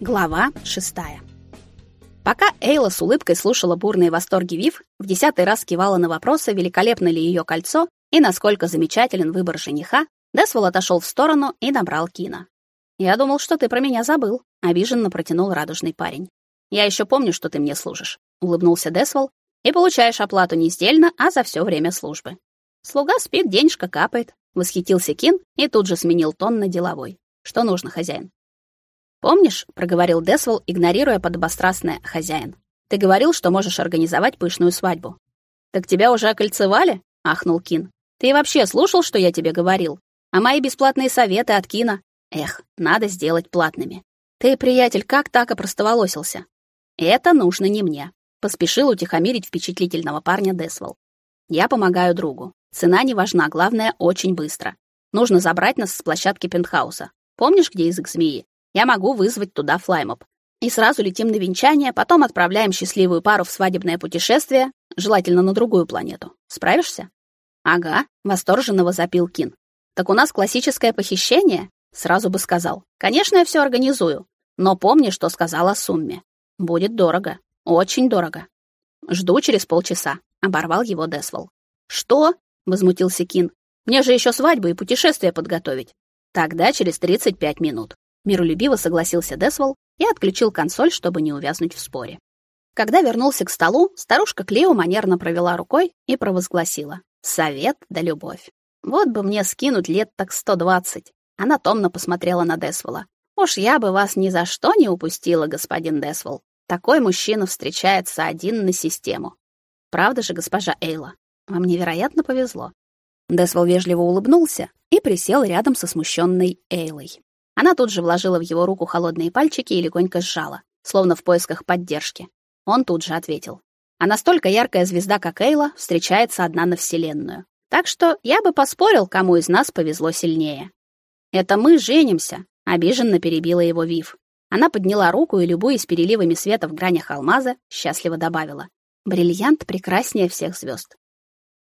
Глава шестая. Пока Эйла с улыбкой слушала бурные восторги Вив, в десятый раз кивала на вопросы, великолепно ли ее кольцо и насколько замечателен выбор жениха, Десвол отошел в сторону и набрал Кина. «Я думал, что ты про меня забыл», — обиженно протянул радужный парень. «Я еще помню, что ты мне служишь», — улыбнулся Десвол, «и получаешь оплату не сдельно, а за все время службы». «Слуга спит, денежка капает», — восхитился Кин и тут же сменил тон на деловой. «Что нужно, хозяин?» Помнишь, проговорил Десвол, игнорируя подобострастное хозяин. Ты говорил, что можешь организовать пышную свадьбу. Так тебя уже окольцевали? ахнул Кин. Ты вообще слушал, что я тебе говорил? А мои бесплатные советы от Кина? Эх, надо сделать платными. Ты, приятель, как так опростоволосился? Это нужно не мне, поспешил утихомирить впечатлительного парня Десвол. Я помогаю другу. Цена не важна, главное очень быстро. Нужно забрать нас с площадки пентхауса. Помнишь, где язык змеи? Я могу вызвать туда флаймоп. И сразу летим на венчание, потом отправляем счастливую пару в свадебное путешествие, желательно на другую планету. Справишься? Ага, восторженно возопил Кин. Так у нас классическое похищение? Сразу бы сказал. Конечно, я все организую. Но помни, что сказала сумме. Будет дорого. Очень дорого. Жду через полчаса, оборвал его Десвол. Что? возмутился Кин. Мне же еще свадьбу и путешествие подготовить. Тогда через 35 минут. Миролюбиво согласился Десвол и отключил консоль, чтобы не увязнуть в споре. Когда вернулся к столу, старушка Клео манерно провела рукой и провозгласила: "Совет да любовь. Вот бы мне скинуть лет так 120". Она томно посмотрела на Десвола. "Уж я бы вас ни за что не упустила, господин Десвол. Такой мужчина встречается один на систему. Правда же, госпожа Эйла? Вам невероятно повезло". Десвол вежливо улыбнулся и присел рядом со смущенной Эйлой. Она тут же вложила в его руку холодные пальчики и легонько сжала, словно в поисках поддержки. Он тут же ответил: "А настолько яркая звезда, как Эйла, встречается одна на вселенную. Так что я бы поспорил, кому из нас повезло сильнее". "Это мы женимся", обиженно перебила его Вив. Она подняла руку и любуясь переливами света в гранях алмаза, счастливо добавила: "Бриллиант прекраснее всех звезд.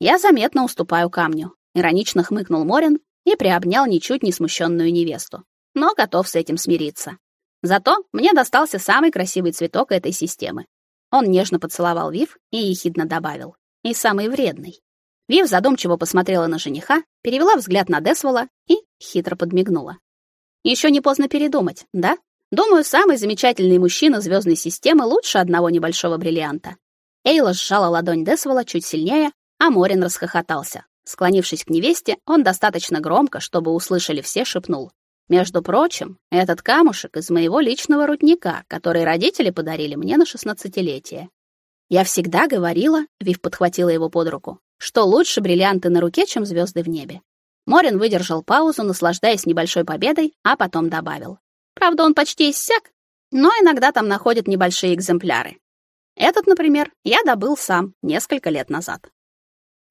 Я заметно уступаю камню, иронично хмыкнул Морин и приобнял ничуть не смущенную невесту но готов с этим смириться. Зато мне достался самый красивый цветок этой системы. Он нежно поцеловал Вив и ехидно добавил: "И самый вредный". Вив задумчиво посмотрела на жениха, перевела взгляд на Десвола и хитро подмигнула. Еще не поздно передумать, да? Думаю, самый замечательный мужчина звездной системы лучше одного небольшого бриллианта. Эйла сжала ладонь Десвола чуть сильнее, а Морин расхохотался. Склонившись к невесте, он достаточно громко, чтобы услышали все, шепнул: между прочим, этот камушек из моего личного рудника, который родители подарили мне на шестнадцатилетие. Я всегда говорила, Вив подхватила его под руку, что лучше бриллианты на руке, чем звезды в небе. Морин выдержал паузу, наслаждаясь небольшой победой, а потом добавил: "Правда, он почти иссяк, но иногда там находят небольшие экземпляры. Этот, например, я добыл сам несколько лет назад".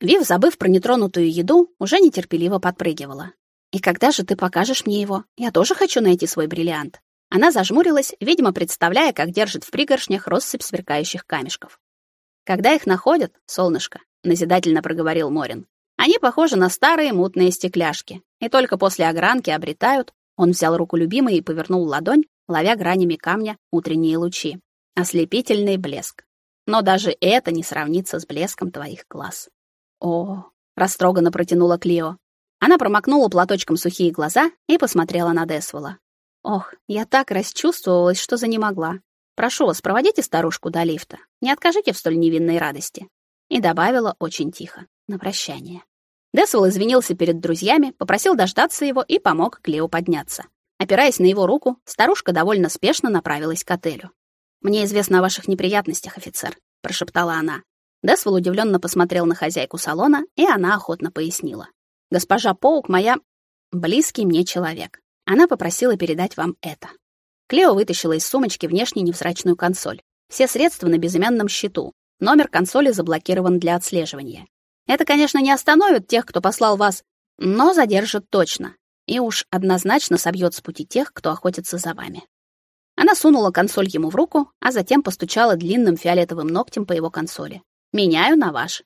Вив, забыв про нетронутую еду, уже нетерпеливо подпрыгивала. И когда же ты покажешь мне его? Я тоже хочу найти свой бриллиант. Она зажмурилась, видимо, представляя, как держит в пригоршнях россыпь сверкающих камешков. Когда их находят, солнышко, назидательно проговорил Морин. Они похожи на старые мутные стекляшки, и только после огранки обретают. Он взял руку любимой и повернул ладонь, ловя гранями камня утренние лучи. Ослепительный блеск. Но даже это не сравнится с блеском твоих глаз. О, растроганно протянула Клио. Она промокнула платочком сухие глаза и посмотрела на Десвола. Ох, я так расчувствовалась, что занемогла. Прошу вас, проводите старушку до лифта. Не откажите в столь невинной радости. И добавила очень тихо, на прощание. Десвол извинился перед друзьями, попросил дождаться его и помог Клео подняться. Опираясь на его руку, старушка довольно спешно направилась к отелю. «Мне известно о ваших неприятностях, офицер», — прошептала она. Десвол удивленно посмотрел на хозяйку салона, и она охотно пояснила. Госпожа Поук моя близкий мне человек. Она попросила передать вам это. Клео вытащила из сумочки внешне невзрачную консоль. Все средства на безымянном счету. Номер консоли заблокирован для отслеживания. Это, конечно, не остановит тех, кто послал вас, но задержит точно. И уж однозначно собьет с пути тех, кто охотится за вами. Она сунула консоль ему в руку, а затем постучала длинным фиолетовым ногтем по его консоли. Меняю на ваш.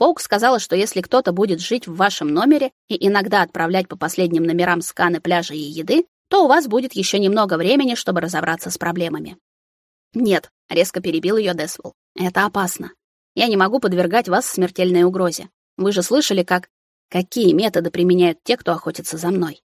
Паук сказала, что если кто-то будет жить в вашем номере и иногда отправлять по последним номерам сканы пляжа и еды, то у вас будет еще немного времени, чтобы разобраться с проблемами. Нет, резко перебил ее Десвол. Это опасно. Я не могу подвергать вас смертельной угрозе. Вы же слышали, как какие методы применяют те, кто охотится за мной.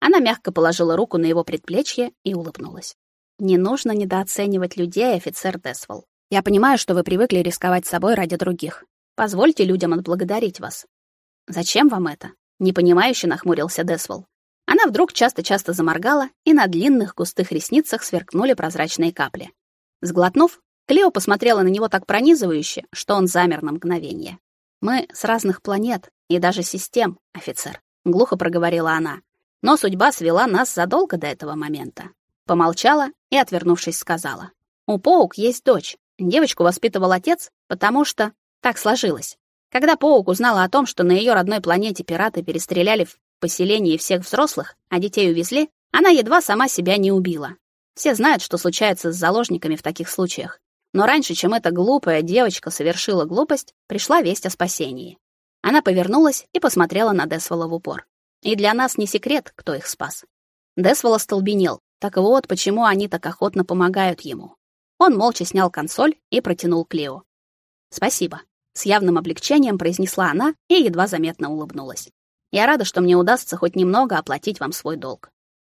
Она мягко положила руку на его предплечье и улыбнулась. Не нужно недооценивать людей, офицер Десвол. Я понимаю, что вы привыкли рисковать собой ради других. Позвольте людям отблагодарить вас. Зачем вам это? непонимающе нахмурился Десвол. Она вдруг часто-часто заморгала, и на длинных густых ресницах сверкнули прозрачные капли. Сглотнув, Клео посмотрела на него так пронизывающе, что он замер на мгновение. Мы с разных планет и даже систем, офицер, глухо проговорила она. Но судьба свела нас задолго до этого момента. Помолчала и, отвернувшись, сказала: "У Поук есть дочь. Девочку воспитывал отец, потому что так сложилось. Когда Поук узнала о том, что на ее родной планете пираты перестреляли в поселении всех взрослых, а детей увезли, она едва сама себя не убила. Все знают, что случается с заложниками в таких случаях. Но раньше, чем эта глупая девочка совершила глупость, пришла весть о спасении. Она повернулась и посмотрела на Десвола в упор. И для нас не секрет, кто их спас. Десвол остолбенел. Так вот, почему они так охотно помогают ему. Он молча снял консоль и протянул Клео. «Спасибо», — с явным облегчением произнесла она и едва заметно улыбнулась. «Я рада, что мне удастся хоть немного оплатить вам свой долг.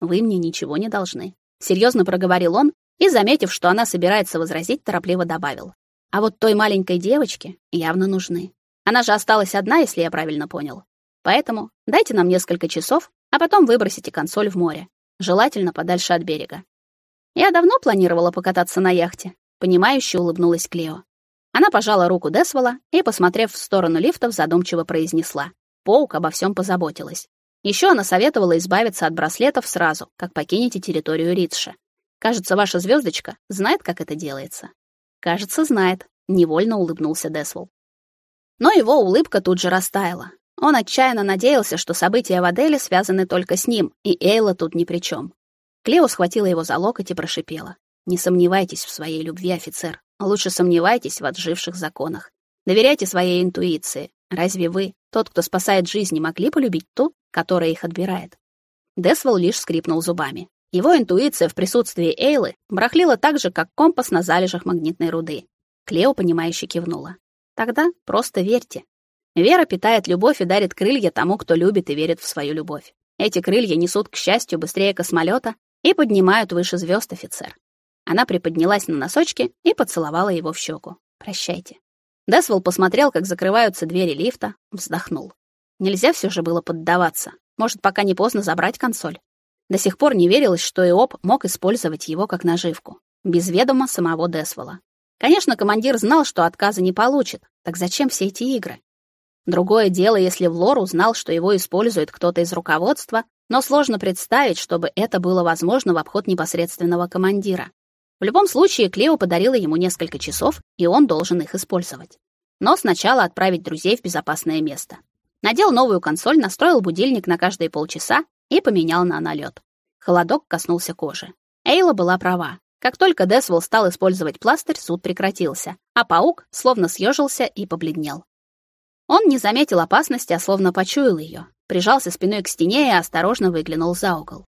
Вы мне ничего не должны», — серьезно проговорил он и, заметив, что она собирается возразить, торопливо добавил. «А вот той маленькой девочке явно нужны. Она же осталась одна, если я правильно понял. Поэтому дайте нам несколько часов, а потом выбросите консоль в море, желательно подальше от берега. Я давно планировала покататься на яхте, понимающе улыбнулась Клео. Она пожала руку Десвола и, посмотрев в сторону лифтов, задумчиво произнесла: "Поук обо всем позаботилась. Еще она советовала избавиться от браслетов сразу, как покинете территорию Ридша. Кажется, ваша звездочка знает, как это делается. Кажется, знает, невольно улыбнулся Десвол. Но его улыбка тут же растаяла. Он отчаянно надеялся, что события в Аделе связаны только с ним, и Эйла тут ни при чем. Клео схватила его за локоть и прошипела: "Не сомневайтесь в своей любви, офицер. Лучше сомневайтесь в отживших законах. Доверяйте своей интуиции. Разве вы, тот, кто спасает жизни, могли полюбить ту, которая их отбирает?" Десвол лишь скрипнул зубами. Его интуиция в присутствии Эйлы барахлила так же, как компас на залежах магнитной руды. Клео понимающе кивнула. Тогда просто верьте. Вера питает любовь и дарит крылья тому, кто любит и верит в свою любовь. Эти крылья несут к счастью быстрее космолета и поднимают выше звезд, офицер. Она приподнялась на носочки и поцеловала его в щеку. Прощайте. Десвол посмотрел, как закрываются двери лифта, вздохнул. Нельзя все же было поддаваться. Может, пока не поздно забрать консоль. До сих пор не верилось, что Иоп мог использовать его как наживку, без ведома самого Десвола. Конечно, командир знал, что отказа не получит. Так зачем все эти игры? Другое дело, если Влор узнал, что его использует кто-то из руководства, но сложно представить, чтобы это было возможно в обход непосредственного командира. В любом случае, Клео подарила ему несколько часов, и он должен их использовать. Но сначала отправить друзей в безопасное место. Надел новую консоль, настроил будильник на каждые полчаса и поменял на налет. Холодок коснулся кожи. Эйла была права. Как только Десвол стал использовать пластырь, суд прекратился, а паук словно съежился и побледнел. Он не заметил опасности, а словно почуял ее, прижался спиной к стене и осторожно выглянул за угол.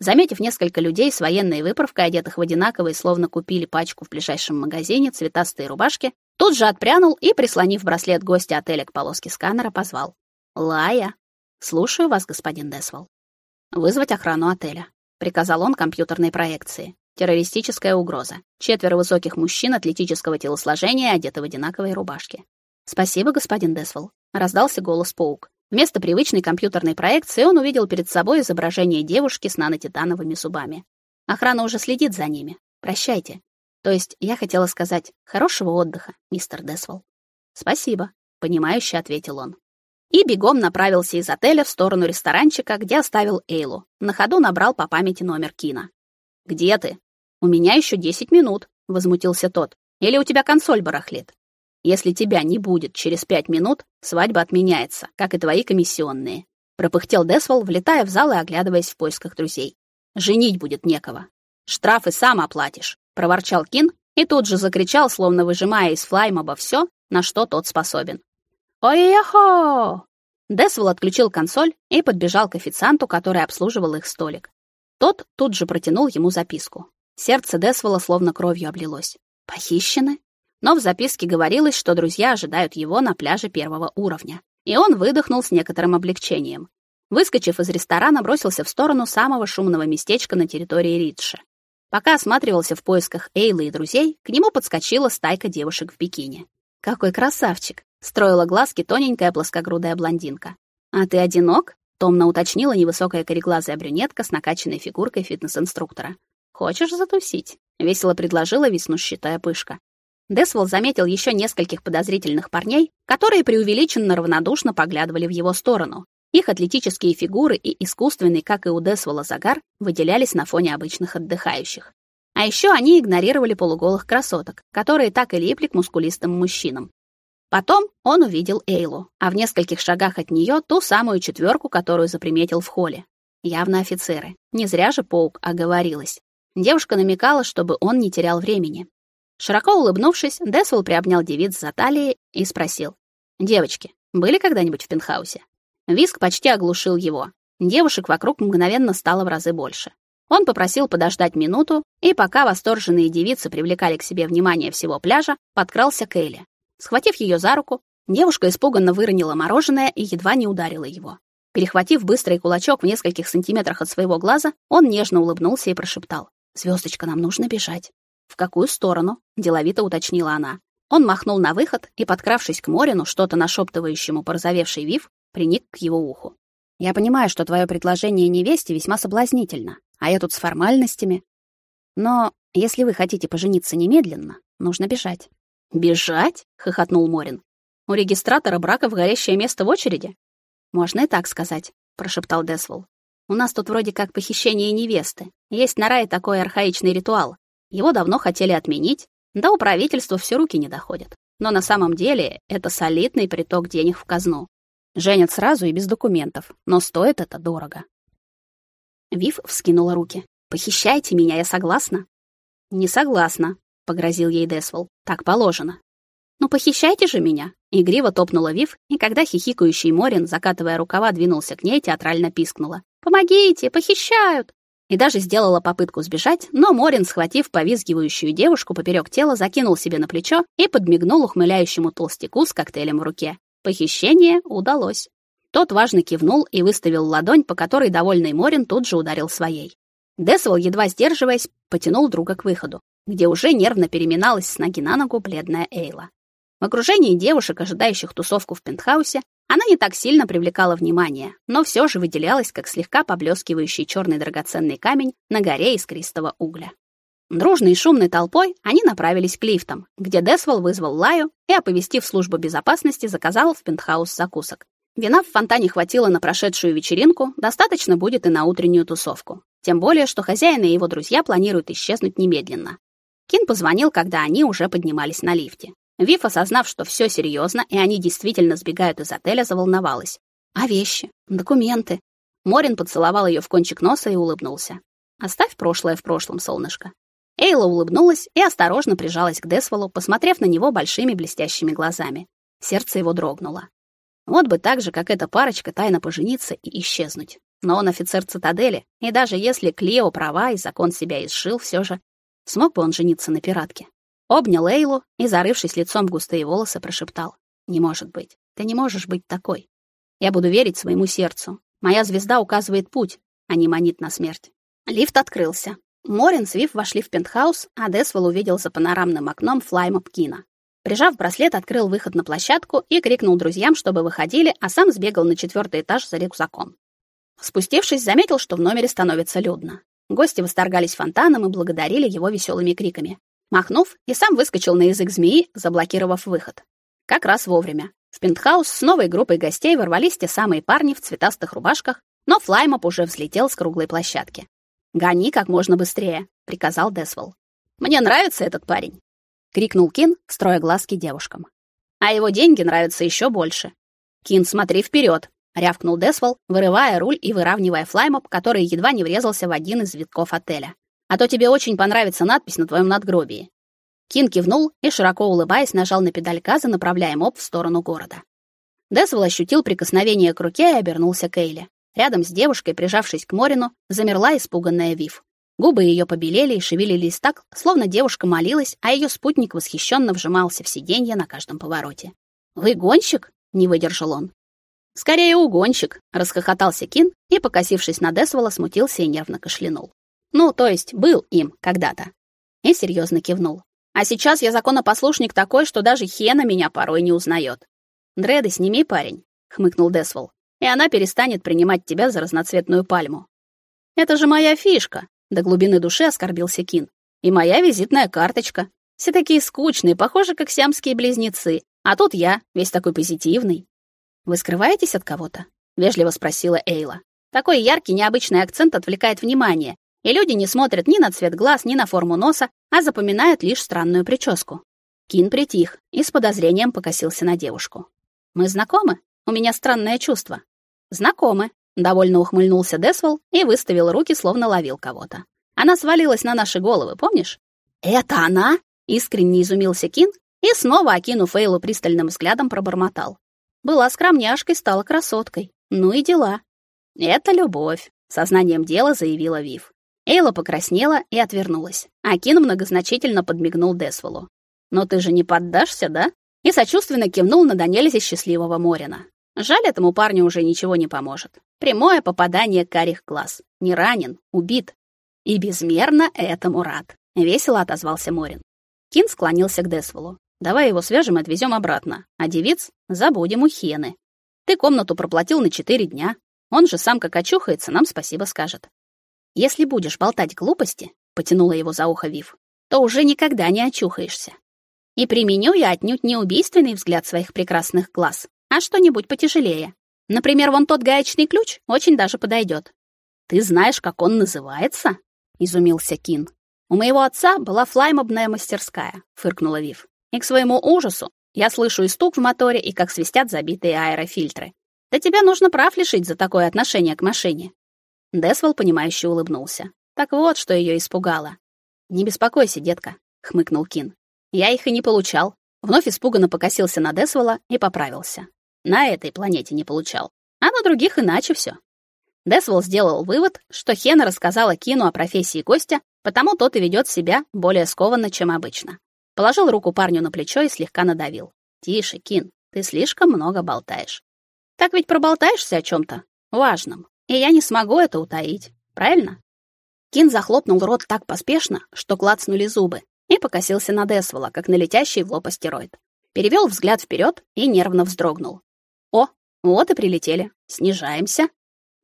Заметив несколько людей с военной выправкой, одетых в одинаковые, словно купили пачку в ближайшем магазине, цветастые рубашки, тут же отпрянул и, прислонив браслет гостя отеля к полоске сканера, позвал. «Лая!» «Слушаю вас, господин Десвол». «Вызвать охрану отеля», — приказал он компьютерной проекции. «Террористическая угроза. Четверо высоких мужчин атлетического телосложения, одеты в одинаковые рубашки. «Спасибо, господин Десвол», — раздался голос Паук. Вместо привычной компьютерной проекции он увидел перед собой изображение девушки с нанотитановыми зубами. Охрана уже следит за ними. Прощайте. То есть я хотела сказать хорошего отдыха, мистер Десвол. Спасибо, понимающе ответил он. И бегом направился из отеля в сторону ресторанчика, где оставил Эйлу. На ходу набрал по памяти номер Кина. Где ты? У меня еще десять минут, возмутился тот. Или у тебя консоль барахлит? Если тебя не будет через пять минут, свадьба отменяется, как и твои комиссионные. Пропыхтел Десвол, влетая в зал и оглядываясь в поисках друзей. Женить будет некого. Штрафы сам оплатишь, проворчал Кин и тут же закричал, словно выжимая из Флаймоба все, на что тот способен. Ой-яхо! Десвол отключил консоль и подбежал к официанту, который обслуживал их столик. Тот тут же протянул ему записку. Сердце Десвола словно кровью облилось. Похищены? Но в записке говорилось, что друзья ожидают его на пляже первого уровня. И он выдохнул с некоторым облегчением. Выскочив из ресторана, бросился в сторону самого шумного местечка на территории Ридши. Пока осматривался в поисках Эйлы и друзей, к нему подскочила стайка девушек в бикини. «Какой красавчик!» — строила глазки тоненькая плоскогрудая блондинка. «А ты одинок?» — томно уточнила невысокая кореглазая брюнетка с накачанной фигуркой фитнес-инструктора. «Хочешь затусить?» — весело предложила веснущатая пышка. Десвол заметил еще нескольких подозрительных парней, которые преувеличенно равнодушно поглядывали в его сторону, их атлетические фигуры и искусственный, как и у Десвола, загар выделялись на фоне обычных отдыхающих. А еще они игнорировали полуголых красоток, которые так и липли к мускулистым мужчинам. Потом он увидел Эйлу, а в нескольких шагах от нее ту самую четверку, которую заприметил в холле. Явно офицеры. Не зря же Паук оговорилась. Девушка намекала, чтобы он не терял времени. Широко улыбнувшись, Десвелл приобнял девиц за талии и спросил. «Девочки, были когда-нибудь в пентхаусе?» Виск почти оглушил его. Девушек вокруг мгновенно стало в разы больше. Он попросил подождать минуту, и пока восторженные девицы привлекали к себе внимание всего пляжа, подкрался к Элли. Схватив ее за руку, девушка испуганно выронила мороженое и едва не ударила его. Перехватив быстрый кулачок в нескольких сантиметрах от своего глаза, он нежно улыбнулся и прошептал. «Звездочка, нам нужно бежать». «В какую сторону?» — деловито уточнила она. Он махнул на выход и, подкравшись к Морину, что-то нашептывающему порозовевший Вив, приник к его уху. Я понимаю, что твое предложение невесте весьма соблазнительно, а я тут с формальностями. Но если вы хотите пожениться немедленно, нужно бежать. Бежать? хохотнул Морин. У регистратора брака в горящее место в очереди? Можно и так сказать, прошептал Десвол. У нас тут вроде как похищение невесты. Есть на рае такой архаичный ритуал. Его давно хотели отменить, да у правительства все руки не доходят. Но на самом деле это солидный приток денег в казну. Женят сразу и без документов, но стоит это дорого. Вив вскинула руки. «Похищайте меня, я согласна?» «Не согласна», — погрозил ей Десвол. «Так положено». «Ну, похищайте же меня!» Игриво топнула Вив, и когда хихикающий Морин, закатывая рукава, двинулся к ней, театрально пискнула. «Помогите! Похищают!» И даже сделала попытку сбежать, но Морин, схватив повизгивающую девушку поперек тела, закинул себе на плечо и подмигнул ухмыляющему толстяку с коктейлем в руке. Похищение удалось. Тот важно кивнул и выставил ладонь, по которой довольный Морин тут же ударил своей. Десвол, едва сдерживаясь, потянул друга к выходу, где уже нервно переминалась с ноги на ногу бледная Эйла. В окружении девушек, ожидающих тусовку в пентхаусе, она не так сильно привлекала внимание, но все же выделялась как слегка поблескивающий черный драгоценный камень на горе искристого угля. Дружной и шумной толпой они направились к лифтам, где Десвол вызвал Лаю и, оповестив службу безопасности, заказал в пентхаус закусок. Вина в фонтане хватило на прошедшую вечеринку, достаточно будет и на утреннюю тусовку. Тем более, что хозяин и его друзья планируют исчезнуть немедленно. Кин позвонил, когда они уже поднимались на лифте. Вив, осознав, что все серьезно и они действительно сбегают из отеля, заволновалась. «А вещи? Документы?» Морин поцеловал ее в кончик носа и улыбнулся. «Оставь прошлое в прошлом, солнышко. Эйла улыбнулась и осторожно прижалась к Десволу, посмотрев на него большими блестящими глазами. Сердце его дрогнуло. Вот бы так же, как эта парочка, тайно пожениться и исчезнуть. Но он офицер цитадели, и даже если Клео права и закон себя изжил, все же смог бы он жениться на пиратке. Обнял Эйлу и, зарывшись лицом в густые волосы, прошептал. «Не может быть. Ты не можешь быть такой. Я буду верить своему сердцу. Моя звезда указывает путь, а не манит на смерть». Лифт открылся. Морин с Вив вошли в пентхаус, а Десвелл увидел за панорамным окном Флаймоп Кина. Прижав браслет, открыл выход на площадку и крикнул друзьям, чтобы выходили, а сам сбегал на четвертый этаж за рюкзаком. Спустившись, заметил, что в номере становится людно. Гости восторгались фонтаном и благодарили его веселыми криками. Махнув, и сам выскочил на язык змеи, заблокировав выход. Как раз вовремя. В пентхаус с новой группой гостей ворвались те самые парни в цветастых рубашках, но Флаймоп уже взлетел с круглой площадки. «Гони как можно быстрее», — приказал Десвол. «Мне нравится этот парень», — крикнул Кин, строя глазки девушкам. «А его деньги нравятся еще больше». «Кин, смотри вперед, рявкнул Десвол, вырывая руль и выравнивая флаймоп, который едва не врезался в один из витков отеля. «А то тебе очень понравится надпись на твоем надгробии». Кин кивнул и, широко улыбаясь, нажал на педаль газа, направляя моп в сторону города. Десвол ощутил прикосновение к руке и обернулся к Эйле. Рядом с девушкой, прижавшись к Морину, замерла испуганная Вив. Губы ее побелели и шевелились так, словно девушка молилась, а ее спутник восхищенно вжимался в сиденье на каждом повороте. «Вы гонщик?» — не выдержал он. «Скорее угонщик», — расхохотался Кин и, покосившись на Десвола, смутился и нервно кашлянул. «Ну, то есть был им когда-то». И серьезно кивнул. «А сейчас я законопослушник такой, что даже Хена меня порой не узнает. «Дреды сними, парень», — хмыкнул Десвол, «и она перестанет принимать тебя за разноцветную пальму». «Это же моя фишка», до глубины души оскорбился Кин. И моя визитная карточка. Все такие скучные, похожи как сиамские близнецы. А тут я, весь такой позитивный. Вы скрываетесь от кого-то? вежливо спросила Эйла. Такой яркий, необычный акцент отвлекает внимание, и люди не смотрят ни на цвет глаз, ни на форму носа, а запоминают лишь странную прическу. Кин притих и с подозрением покосился на девушку. Мы знакомы? У меня странное чувство. Знакомы, Довольно ухмыльнулся Десвол и выставил руки, словно ловил кого-то. Она свалилась на наши головы, помнишь? Это она? Искренне изумился Кин и снова, окинув Эйлу пристальным взглядом, пробормотал. Была скромняшкой, стала красоткой. Ну и дела. Это любовь, сознанием дела заявила Вив. Эйла покраснела и отвернулась, а Кин многозначительно подмигнул Десволу. «Но ты же не поддашься, да?» И сочувственно кивнул на Даниэльзе счастливого Морина. Жаль, этому парню уже ничего не поможет. Прямое попадание карих глаз. Не ранен, убит. И безмерно этому рад. Весело отозвался Морин. Кин склонился к Десволу. Давай его свяжем и отвезем обратно, а девиц забудем у Хены. Ты комнату проплатил на четыре дня. Он же сам как очухается, нам спасибо скажет. Если будешь болтать глупости, потянула его за ухо Вив, то уже никогда не очухаешься. И применю я отнюдь не убийственный взгляд своих прекрасных глаз, а что-нибудь потяжелее. Например, вон тот гаечный ключ очень даже подойдет. Ты знаешь, как он называется? изумился Кин. У моего отца была флаймобная мастерская, фыркнула Вив. И к своему ужасу я слышу и стук в моторе, и как свистят забитые аэрофильтры. Да тебя нужно прав лишить за такое отношение к машине. Десвол понимающе улыбнулся. Так вот, что ее испугало. Не беспокойся, детка, хмыкнул Кин. Я их и не получал. Вновь испуганно покосился на Десвола и поправился. На этой планете не получал. А на других иначе все. Десвол сделал вывод, что Хена рассказала Кину о профессии гостя, потому тот и ведет себя более скованно, чем обычно. Положил руку парню на плечо и слегка надавил. «Тише, Кин, ты слишком много болтаешь. Так ведь проболтаешься о чем то важном, и я не смогу это утаить, правильно?» Кин захлопнул рот так поспешно, что клацнули зубы, и покосился на Десвола, как на летящий в лоб астероид. Перевел взгляд вперед и нервно вздрогнул. О, вот и прилетели. Снижаемся.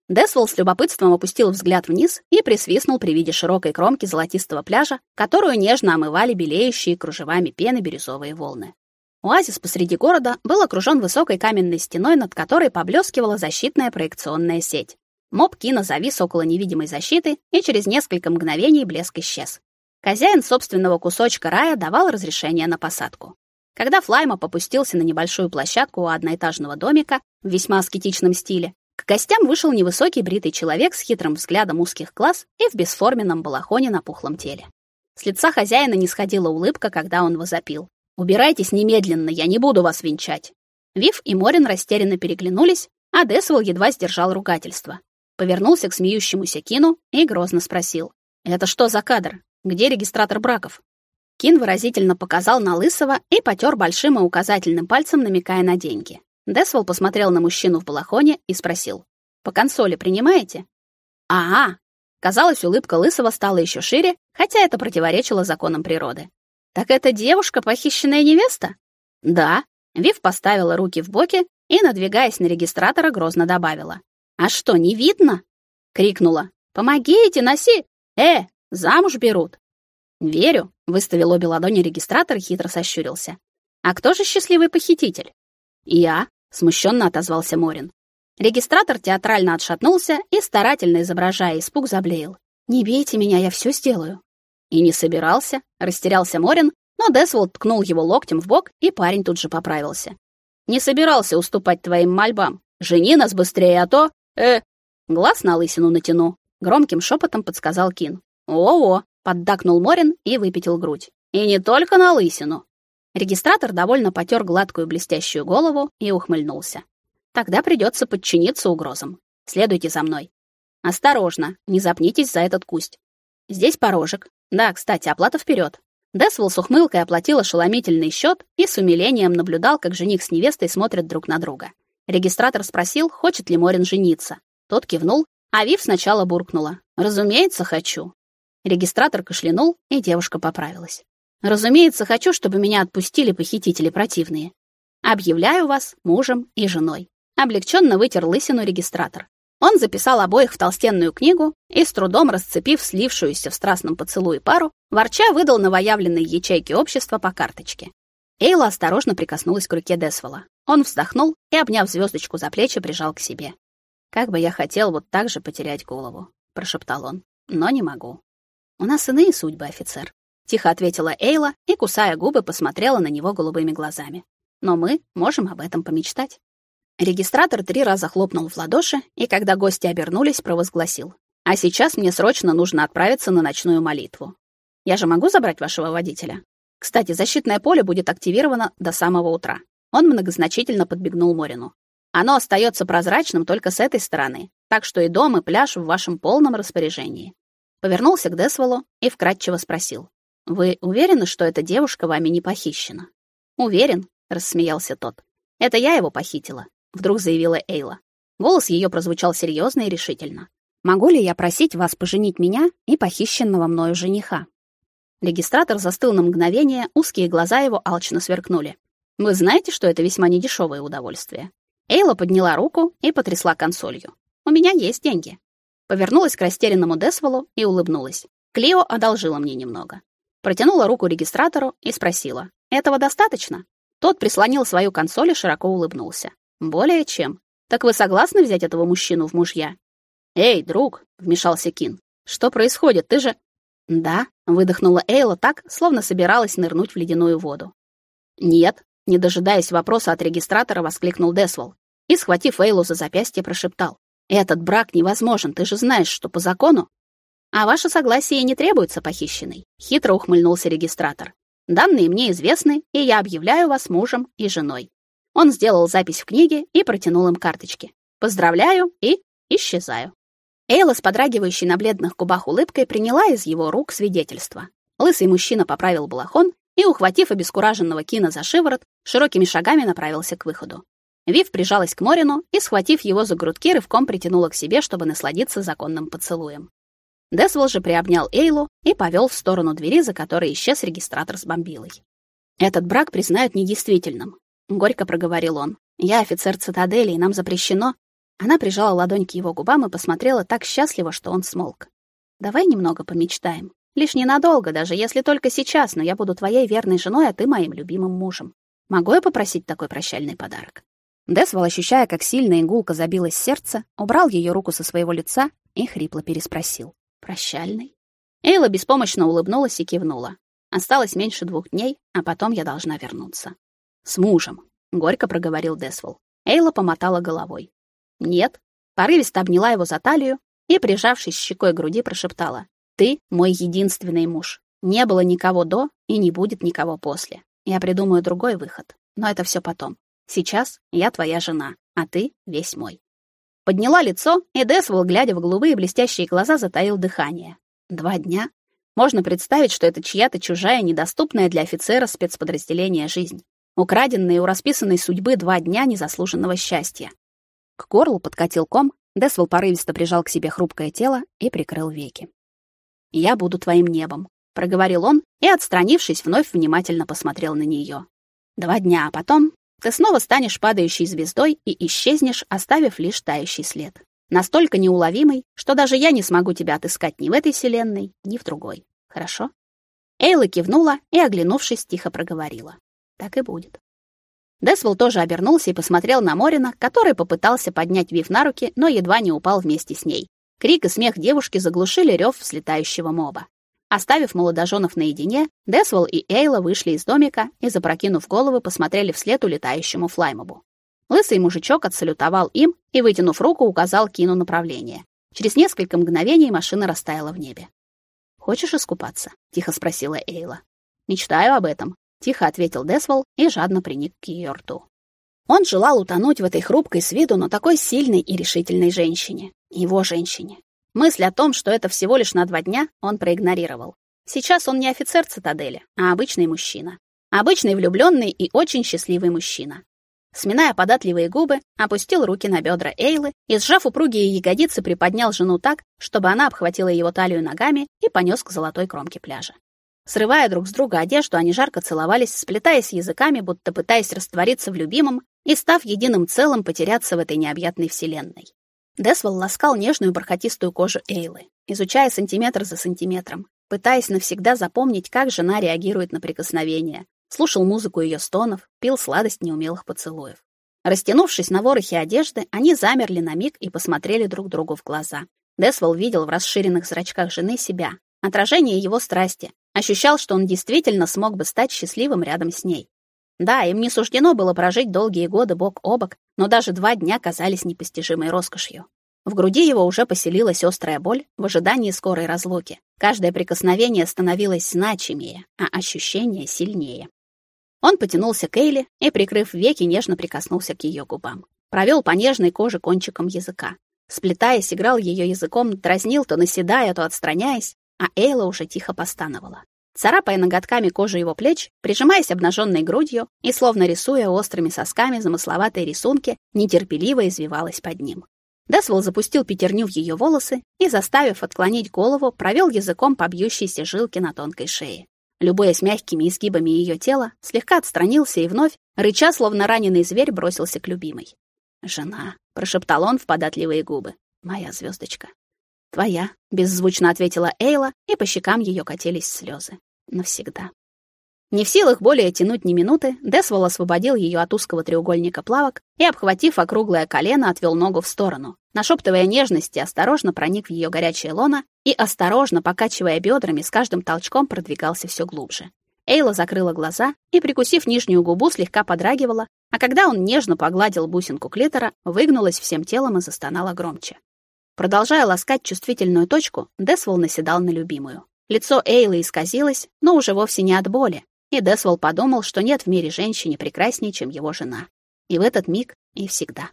Десвол с любопытством опустил взгляд вниз и присвистнул при виде широкой кромки золотистого пляжа, которую нежно омывали белеющие кружевами пены бирюзовые волны. Оазис посреди города был окружен высокой каменной стеной, над которой поблескивала защитная проекционная сеть. Моб Кина завис около невидимой защиты, и через несколько мгновений блеск исчез. Хозяин собственного кусочка рая давал разрешение на посадку. Когда Флайма попустился на небольшую площадку у одноэтажного домика в весьма аскетичном стиле, к гостям вышел невысокий бритый человек с хитрым взглядом узких глаз и в бесформенном балахоне на пухлом теле. С лица хозяина не сходила улыбка, когда он возопил: "Убирайтесь немедленно, я не буду вас венчать". Вив и Морин растерянно переглянулись, а Десвол едва сдержал ругательство. Повернулся к смеющемуся Кину и грозно спросил: "Это что за кадр? Где регистратор браков?" Кин выразительно показал на Лысого и потёр большим и указательным пальцем, намекая на деньги. Десвол посмотрел на мужчину в балахоне и спросил: "По консоли принимаете?" "Ага". Казалось, улыбка Лысого стала ещё шире, хотя это противоречило законам природы. "Так это девушка, похищенная невеста?" "Да". Вив поставила руки в боки и, надвигаясь на регистратора, грозно добавила: "А что, не видно?" крикнула: "Помогите, носи! Э, замуж берут!" Верю, выставил обе ладони регистратор и хитро сощурился. А кто же счастливый похититель? Я, смущенно отозвался Морин. Регистратор театрально отшатнулся и старательно изображая испуг заблеял. Не бейте меня, я все сделаю. И не собирался, растерялся Морин, но Десволд ткнул его локтем в бок, и парень тут же поправился. Не собирался уступать твоим мольбам. Жени нас быстрее, а то э глаз на лысину натяну, громким шепотом подсказал Кин. О-о, поддакнул Морин и выпятил грудь. И не только на лысину. Регистратор довольно потер гладкую блестящую голову и ухмыльнулся. Тогда придется подчиниться угрозам. Следуйте за мной. Осторожно, не запнитесь за этот куст. Здесь порожек. Да, кстати, оплата вперед. Десвелл с ухмылкой оплатил ошеломительный счет и с умилением наблюдал, как жених с невестой смотрят друг на друга. Регистратор спросил, хочет ли Морин жениться. Тот кивнул, а Вив сначала буркнула: "Разумеется, хочу". Регистратор кашлянул, и девушка поправилась. "Разумеется, хочу, чтобы меня отпустили похитители противные. Объявляю вас мужем и женой". Облегченно вытер лысину регистратор. Он записал обоих в толстенную книгу и, с трудом расцепив слившуюся в страстном поцелуе пару, ворча выдал новоявленной ячейке общества по карточке. Эйла осторожно прикоснулась к руке Десвола. Он вздохнул и, обняв звездочку за плечи, прижал к себе. «Как бы я хотел вот так же потерять голову», — прошептал он, — «но не могу». «У нас иные судьбы, офицер», — тихо ответила Эйла и, кусая губы, посмотрела на него голубыми глазами. «Но мы можем об этом помечтать». Регистратор три раза хлопнул в ладоши, и когда гости обернулись, провозгласил. «А сейчас мне срочно нужно отправиться на ночную молитву. Я же могу забрать вашего водителя? Кстати, защитное поле будет активировано до самого утра». Он многозначительно подбегнул Морину. «Оно остается прозрачным только с этой стороны, так что и дом, и пляж в вашем полном распоряжении». Повернулся к Десволу и вкратчиво спросил. «Вы уверены, что эта девушка вами не похищена?» «Уверен», — рассмеялся тот. «Это я его похитила вдруг заявила Эйла. Голос ее прозвучал серьезно и решительно. Могу ли я просить вас поженить меня и похищенного мною жениха? Регистратор застыл на мгновение, узкие глаза его алчно сверкнули. Вы знаете, что это весьма недешевое удовольствие. Эйла подняла руку и потрясла консолью. У меня есть деньги. Повернулась к растерянному Десволу и улыбнулась. Клио одолжила мне немного. Протянула руку регистратору и спросила: "Этого достаточно?" Тот прислонил свою консоль и широко улыбнулся. Более чем. Так вы согласны взять этого мужчину в мужья? Эй, друг, вмешался Кин. Что происходит? Ты же Да, выдохнула Эйла так, словно собиралась нырнуть в ледяную воду. Нет, не дожидаясь вопроса от регистратора, воскликнул Десвол и, схватив Эйлу за запястье, прошептал: "Этот брак невозможен, ты же знаешь, что по закону а ваше согласие не требуется похищенной", хитро ухмыльнулся регистратор. "Данные мне известны, и я объявляю вас мужем и женой. Он сделал запись в книге и протянул им карточки. Поздравляю и исчезаю. Эйла с подрагивающей на бледных губах улыбкой приняла из его рук свидетельство. Лысый мужчина поправил балахон и, ухватив обескураженного Кина за шиворот, широкими шагами направился к выходу. Вив прижалась к Морину и, схватив его за грудки, рывком притянула к себе, чтобы насладиться законным поцелуем. Десвол же приобнял Эйлу и повел в сторону двери, за которой исчез регистратор с бомбилой. Этот брак признают недействительным, горько проговорил он. Я офицер цитадели, и нам запрещено. Она прижала ладонь к его губам и посмотрела так счастливо, что он смолк. Давай немного помечтаем. Лишь ненадолго, даже если только сейчас, но я буду твоей верной женой, а ты моим любимым мужем. Могу я попросить такой прощальный подарок? Десвол, ощущая, как сильно игулка забилось сердце, убрал ее руку со своего лица и хрипло переспросил: "Прощальный?" Эйла беспомощно улыбнулась и кивнула. Осталось меньше двух дней, а потом я должна вернуться. С мужем, горько проговорил Десвол. Эйла помотала головой. Нет, порывисто обняла его за талию и, прижавшись щекой к груди, прошептала: "Ты мой единственный муж. Не было никого до и не будет никого после. Я придумаю другой выход, но это все потом. Сейчас я твоя жена, а ты весь мой". Подняла лицо, и Десвол, глядя в голубые блестящие глаза, затаил дыхание. Два дня. Можно представить, что это чья-то чужая, недоступная для офицера спецподразделения жизнь. Украденные у расписанной судьбы два дня незаслуженного счастья. К горлу подкатил ком, Десвол порывисто прижал к себе хрупкое тело и прикрыл веки. «Я буду твоим небом», — проговорил он и, отстранившись, вновь внимательно посмотрел на нее. «Два дня, а потом ты снова станешь падающей звездой и исчезнешь, оставив лишь тающий след. Настолько неуловимый, что даже я не смогу тебя отыскать ни в этой вселенной, ни в другой. Хорошо?» Эйла кивнула и, оглянувшись, тихо проговорила. Так и будет. Десвол тоже обернулся и посмотрел на Морина, который попытался поднять Вив на руки, но едва не упал вместе с ней. Крик и смех девушки заглушили рев слетающего моба. Оставив молодоженов наедине, Десвол и Эйла вышли из домика и, запрокинув головы, посмотрели вслед улетающему флаймобу. Лысый мужичок отсалютовал им и, вытянув руку, указал Кину направление. Через несколько мгновений машина растаяла в небе. «Хочешь искупаться?» — тихо спросила Эйла. «Мечтаю об этом», тихо ответил Десвол и жадно приник к ее рту. Он желал утонуть в этой хрупкой с виду, но такой сильной и решительной женщине. Его женщине. Мысль о том, что это всего лишь на два дня, он проигнорировал. Сейчас он не офицер цитадели, а обычный мужчина. Обычный влюбленный и очень счастливый мужчина. Сминая податливые губы, опустил руки на бедра Эйлы и, сжав упругие ягодицы, приподнял жену так, чтобы она обхватила его талию ногами и понес к золотой кромке пляжа. Срывая друг с друга одежду, они жарко целовались, сплетаясь языками, будто пытаясь раствориться в любимом и, став единым целым, потеряться в этой необъятной вселенной. Десвол ласкал нежную бархатистую кожу Эйлы, изучая сантиметр за сантиметром, пытаясь навсегда запомнить, как жена реагирует на прикосновение, слушал музыку ее стонов, пил сладость неумелых поцелуев. Растянувшись на ворохе одежды, они замерли на миг и посмотрели друг другу в глаза. Десвол видел в расширенных зрачках жены себя, отражение его страсти, ощущал, что он действительно смог бы стать счастливым рядом с ней. Да, им не суждено было прожить долгие годы бок о бок, но даже два дня казались непостижимой роскошью. В груди его уже поселилась острая боль в ожидании скорой разлуки. Каждое прикосновение становилось значимее, а ощущение сильнее. Он потянулся к Эйли и, прикрыв веки, нежно прикоснулся к ее губам. Провел по нежной коже кончиком языка. Сплетаясь, играл ее языком, дразнил, то наседая, то отстраняясь, а Эйла уже тихо постановала. Царапая ноготками кожу его плеч, прижимаясь обнаженной грудью и словно рисуя острыми сосками замысловатые рисунки, нетерпеливо извивалась под ним. Десвол запустил пятерню в ее волосы и, заставив отклонить голову, провел языком по бьющейся жилке на тонкой шее. Любуясь мягкими изгибами ее тела, слегка отстранился и вновь, рыча, словно раненый зверь, бросился к любимой. «Жена», — прошептал он в податливые губы, — «моя звездочка». «Твоя», — беззвучно ответила Эйла, и по щекам ее катились слезы. Навсегда. Не в силах более тянуть ни минуты, Десвол освободил ее от узкого треугольника плавок и, обхватив округлое колено, отвел ногу в сторону. Нашептывая нежности, осторожно проник в ее горячее лоно и, осторожно покачивая бедрами, с каждым толчком продвигался все глубже. Эйла закрыла глаза и, прикусив нижнюю губу, слегка подрагивала, а когда он нежно погладил бусинку клитора, выгнулась всем телом и застонала громче. Продолжая ласкать чувствительную точку, Десвол наседал на любимую. Лицо Эйлы исказилось, но уже вовсе не от боли, и Десвол подумал, что нет в мире женщины прекраснее, чем его жена. И в этот миг, и всегда.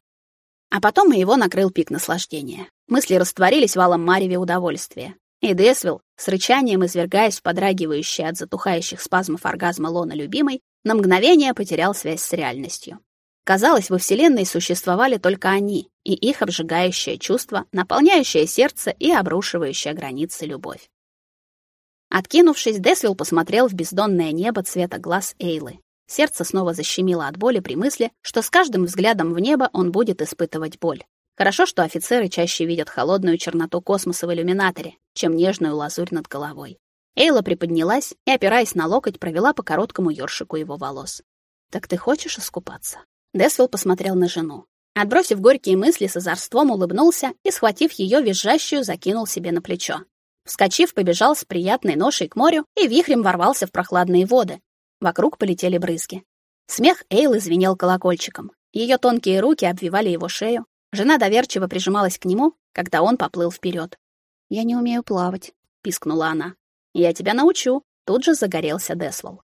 А потом и его накрыл пик наслаждения. Мысли растворились валом мареве удовольствия. И Десвилл, с рычанием извергаясь в подрагивающее от затухающих спазмов оргазма лона любимой, на мгновение потерял связь с реальностью. Казалось, во Вселенной существовали только они и их обжигающее чувство, наполняющее сердце и обрушивающее границы любовь. Откинувшись, Десвилл посмотрел в бездонное небо цвета глаз Эйлы. Сердце снова защемило от боли при мысли, что с каждым взглядом в небо он будет испытывать боль. Хорошо, что офицеры чаще видят холодную черноту космоса в иллюминаторе, чем нежную лазурь над головой. Эйла приподнялась и, опираясь на локоть, провела по короткому ёршику его волос. «Так ты хочешь искупаться?» Десвилл посмотрел на жену. Отбросив горькие мысли, с озорством улыбнулся и, схватив ее визжащую, закинул себе на плечо. Вскочив, побежал с приятной ношей к морю и вихрем ворвался в прохладные воды. Вокруг полетели брызги. Смех Эйлы звенел колокольчиком. Ее тонкие руки обвивали его шею. Жена доверчиво прижималась к нему, когда он поплыл вперед. «Я не умею плавать», — пискнула она. «Я тебя научу», — тут же загорелся Десвол.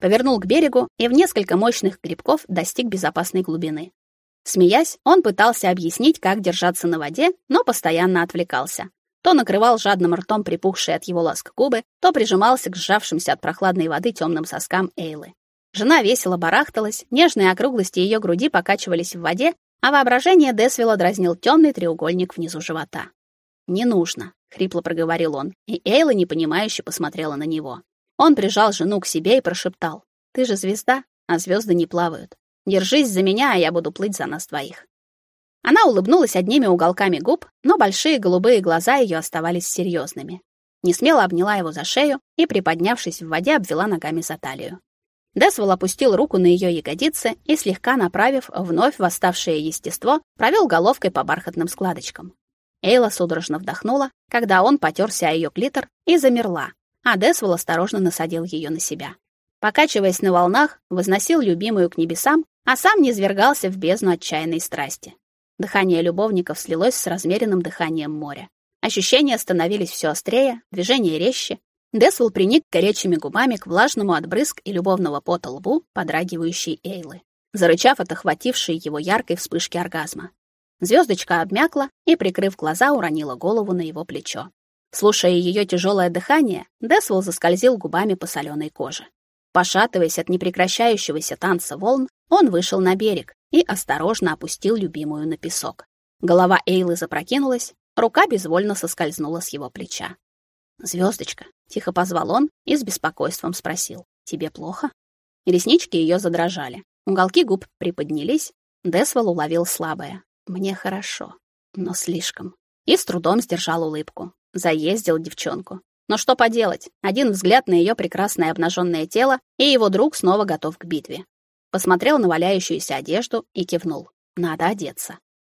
Повернул к берегу и в несколько мощных грибков достиг безопасной глубины. Смеясь, он пытался объяснить, как держаться на воде, но постоянно отвлекался. То накрывал жадным ртом припухшие от его ласк губы, то прижимался к сжавшимся от прохладной воды темным соскам Эйлы. Жена весело барахталась, нежные округлости ее груди покачивались в воде, а воображение Десвилла дразнил темный треугольник внизу живота. «Не нужно», — хрипло проговорил он, и Эйла непонимающе посмотрела на него. Он прижал жену к себе и прошептал. «Ты же звезда, а звезды не плавают. Держись за меня, а я буду плыть за нас двоих». Она улыбнулась одними уголками губ, но большие голубые глаза ее оставались серьезными. Несмело обняла его за шею и, приподнявшись в воде, обвела ногами за талию. Десвол опустил руку на ее ягодицы и, слегка направив вновь восставшее естество, провел головкой по бархатным складочкам. Эйла судорожно вдохнула, когда он потерся о ее клитор и замерла, а Десвол осторожно насадил ее на себя. Покачиваясь на волнах, возносил любимую к небесам, а сам низвергался в бездну отчаянной страсти. Дыхание любовников слилось с размеренным дыханием моря. Ощущения становились все острее, движения резче. Десвол приник горячими губами к влажному от брызг и любовного пота лбу подрагивающей Эйлы. зарычав от охватившей его яркой вспышки оргазма. Звездочка обмякла и, прикрыв глаза, уронила голову на его плечо. Слушая ее тяжелое дыхание, Десвол заскользил губами по соленой коже. Пошатываясь от непрекращающегося танца волн, он вышел на берег и осторожно опустил любимую на песок. Голова Эйлы запрокинулась, рука безвольно соскользнула с его плеча. Звездочка, тихо позвал он и с беспокойством спросил: "Тебе плохо?" Реснички ее задрожали. Уголки губ приподнялись. Десвол уловил слабое: "Мне хорошо, но слишком". И с трудом сдержал улыбку. Заездил девчонку. Но что поделать? Один взгляд на ее прекрасное обнаженное тело, и его друг снова готов к битве. Посмотрел на валяющуюся одежду и кивнул: "Надо одеться".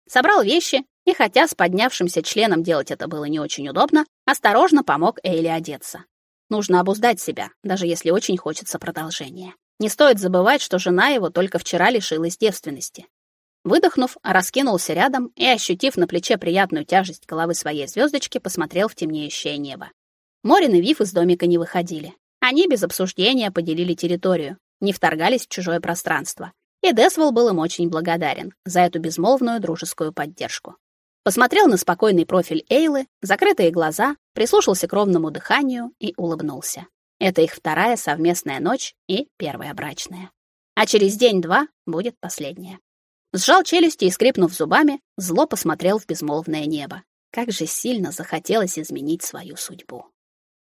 Собрал вещи и хотя с поднявшимся членом делать это было не очень удобно, осторожно помог Эйли одеться. Нужно обуздать себя, даже если очень хочется продолжения. Не стоит забывать, что жена его только вчера лишилась девственности. Выдохнув, раскинулся рядом и, ощутив на плече приятную тяжесть головы своей звездочки, посмотрел в темнеющее небо. Морин и Вив из домика не выходили. Они без обсуждения поделили территорию, не вторгались в чужое пространство. И Десвол был им очень благодарен за эту безмолвную дружескую поддержку. Посмотрел на спокойный профиль Эйлы, закрытые глаза, прислушался к ровному дыханию и улыбнулся. Это их вторая совместная ночь и первая брачная. А через день-два будет последняя. Сжал челюсти и, скрипнув зубами, зло посмотрел в безмолвное небо. Как же сильно захотелось изменить свою судьбу.